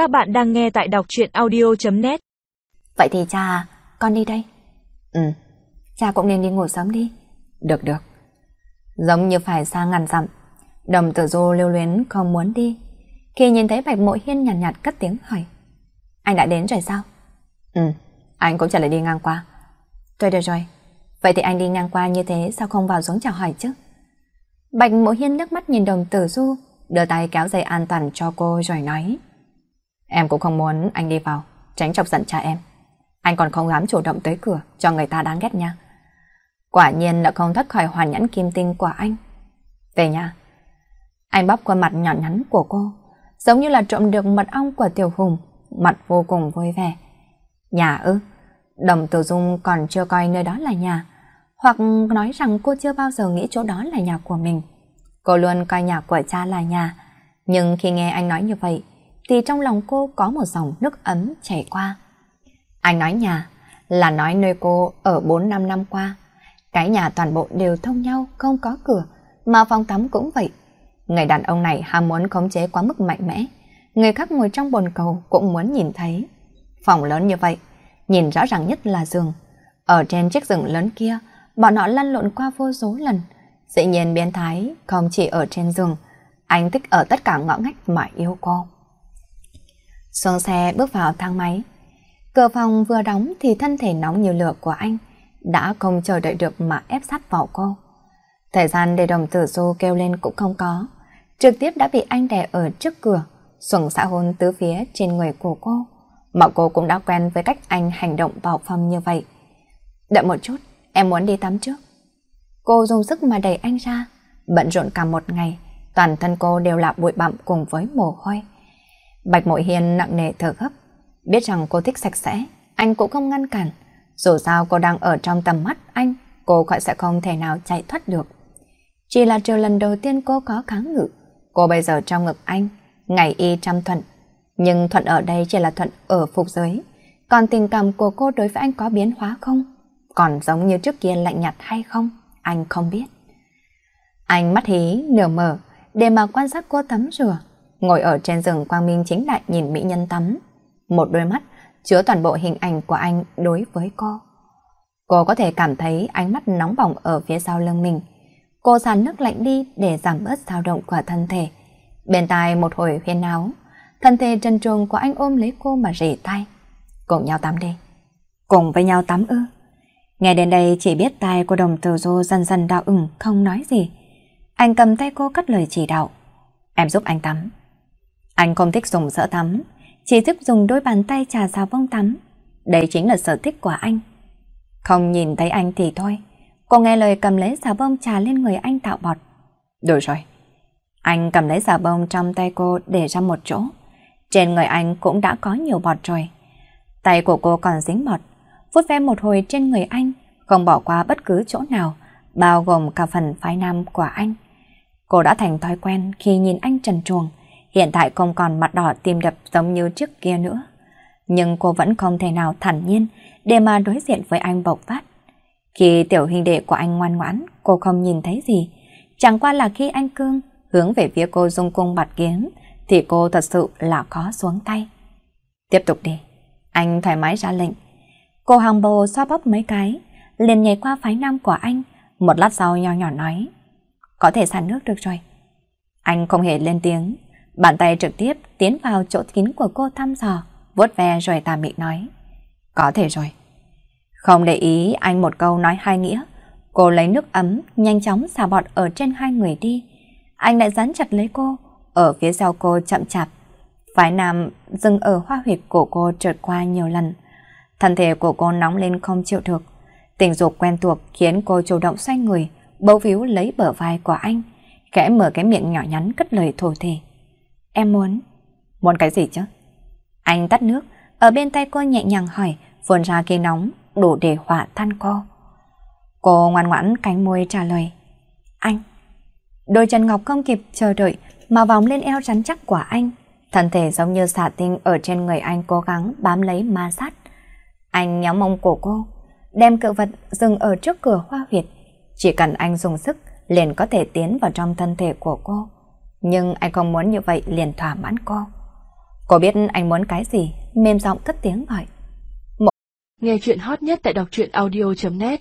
Các bạn đang nghe tại đọc chuyện audio.net Vậy thì cha, con đi đây. Ừ, Cha cũng nên đi ngủ sớm đi. được được. Giống như phải xa ngàn dặm, đồng tử du lưu luyến không muốn đi. Khi nhìn thấy Bạch Mộ Hiên nhàn nhạt, nhạt cất tiếng hỏi. Anh đã đến rồi sao? Ừ, anh cũng chỉ là đi ngang qua. Thôi được rồi. Vậy thì anh đi ngang qua như thế sao không vào xuống chào hỏi chứ? Bạch Mộ Hiên nước mắt nhìn đồng tử du, đưa tay kéo dây an toàn cho cô rồi nói. Em cũng không muốn anh đi vào, tránh chọc giận cha em. Anh còn không dám chủ động tới cửa cho người ta đáng ghét nha. Quả nhiên đã không thoát khỏi hoàn nhẫn kim tinh của anh. Về nhà. Anh bóp qua mặt nhọn nhắn của cô, giống như là trộm được mật ong của Tiểu Hùng, mặt vô cùng vui vẻ. Nhà ư? Đồng Tử Dung còn chưa coi nơi đó là nhà, hoặc nói rằng cô chưa bao giờ nghĩ chỗ đó là nhà của mình. Cô luôn coi nhà của cha là nhà, nhưng khi nghe anh nói như vậy, thì trong lòng cô có một dòng nước ấm chảy qua. Anh nói nhà là nói nơi cô ở 4-5 năm qua. Cái nhà toàn bộ đều thông nhau, không có cửa, mà phòng tắm cũng vậy. Người đàn ông này ham muốn khống chế quá mức mạnh mẽ. Người khác ngồi trong bồn cầu cũng muốn nhìn thấy. Phòng lớn như vậy, nhìn rõ ràng nhất là giường. Ở trên chiếc giường lớn kia, bọn họ lăn lộn qua vô số lần. Dĩ nhiên biến thái không chỉ ở trên giường, anh thích ở tất cả ngõ ngách mà yêu cô. Xuống xe bước vào thang máy. Cửa phòng vừa đóng thì thân thể nóng như lửa của anh đã không chờ đợi được mà ép sát vào cô. Thời gian để đồng tử du kêu lên cũng không có, trực tiếp đã bị anh đè ở trước cửa, xuồng xã hôn tứ phía trên người của cô. Mà cô cũng đã quen với cách anh hành động vào phòng như vậy. Đợi một chút, em muốn đi tắm trước. Cô dùng sức mà đẩy anh ra, bận rộn cả một ngày, toàn thân cô đều là bụi bặm cùng với mồ hôi. Bạch Mội Hiền nặng nề thở gấp, biết rằng cô thích sạch sẽ, anh cũng không ngăn cản. Dù sao cô đang ở trong tầm mắt anh, cô khỏi sẽ không thể nào chạy thoát được. Chỉ là chiều lần đầu tiên cô có kháng ngự, cô bây giờ trong ngực anh, ngày y trăm thuận. Nhưng thuận ở đây chỉ là thuận ở phục giới, còn tình cảm của cô đối với anh có biến hóa không? Còn giống như trước kia lạnh nhạt hay không? Anh không biết. Anh mắt hí, nửa mở, để mà quan sát cô tắm rửa, ngồi ở trên giường quang minh chính đại nhìn mỹ nhân tắm. Một đôi mắt chứa toàn bộ hình ảnh của anh đối với cô. Cô có thể cảm thấy ánh mắt nóng bỏng ở phía sau lưng mình. Cô sàn nước lạnh đi để giảm bớt dao động của thân thể. Bên tai một hồi huyên áo, thân thể trần truồng của anh ôm lấy cô mà rỉ tay. Cùng nhau tắm đi. Cùng với nhau tắm ư. Nghe đến đây chỉ biết tai của đồng tử du dần dần đau ửng không nói gì. Anh cầm tay cô cất lời chỉ đạo. Em giúp anh tắm. Anh không thích dùng sữa tắm, chỉ thích dùng đôi bàn tay trà xào bông tắm. Đây chính là sở thích của anh. Không nhìn thấy anh thì thôi. Cô nghe lời cầm lấy xà bông trà lên người anh tạo bọt. Được rồi. Anh cầm lấy xà bông trong tay cô để ra một chỗ. Trên người anh cũng đã có nhiều bọt rồi. Tay của cô còn dính bọt. Vút ve một hồi trên người anh, không bỏ qua bất cứ chỗ nào, bao gồm cả phần phái nam của anh. Cô đã thành thói quen khi nhìn anh trần truồng, hiện tại không còn mặt đỏ tim đập giống như trước kia nữa. Nhưng cô vẫn không thể nào thản nhiên để mà đối diện với anh bộc phát. Khi tiểu hình đệ của anh ngoan ngoãn, cô không nhìn thấy gì. Chẳng qua là khi anh cương hướng về phía cô dung cung bạt kiếm, thì cô thật sự là khó xuống tay. Tiếp tục đi. Anh thoải mái ra lệnh. Cô hàng bồ xoa bóp mấy cái, liền nhảy qua phái nam của anh, một lát sau nho nhỏ nói. Có thể xả nước được rồi. Anh không hề lên tiếng, bàn tay trực tiếp tiến vào chỗ kín của cô thăm dò, vuốt ve rồi tà mị nói. Có thể rồi. Không để ý anh một câu nói hai nghĩa, cô lấy nước ấm, nhanh chóng xả bọt ở trên hai người đi. Anh lại dán chặt lấy cô, ở phía sau cô chậm chạp. Phái nam dừng ở hoa huyệt của cô trượt qua nhiều lần. Thân thể của cô nóng lên không chịu được. Tình dục quen thuộc khiến cô chủ động xoay người, bấu víu lấy bờ vai của anh, khẽ mở cái miệng nhỏ nhắn cất lời thổ thể. Em muốn... Muốn cái gì chứ? Anh tắt nước, ở bên tay cô nhẹ nhàng hỏi, phun ra khí nóng, đủ để hỏa than cô. Cô ngoan ngoãn cánh môi trả lời. Anh. Đôi chân ngọc không kịp chờ đợi mà vòng lên eo rắn chắc của anh. Thân thể giống như xả tinh ở trên người anh cố gắng bám lấy ma sát. Anh nhéo mông cổ cô, đem cự vật dừng ở trước cửa hoa huyệt. Chỉ cần anh dùng sức, liền có thể tiến vào trong thân thể của cô. Nhưng anh không muốn như vậy liền thỏa mãn cô. Cô biết anh muốn cái gì, mềm giọng cất tiếng gọi. Nghe chuyện hot nhất tại đọc truyện audio.net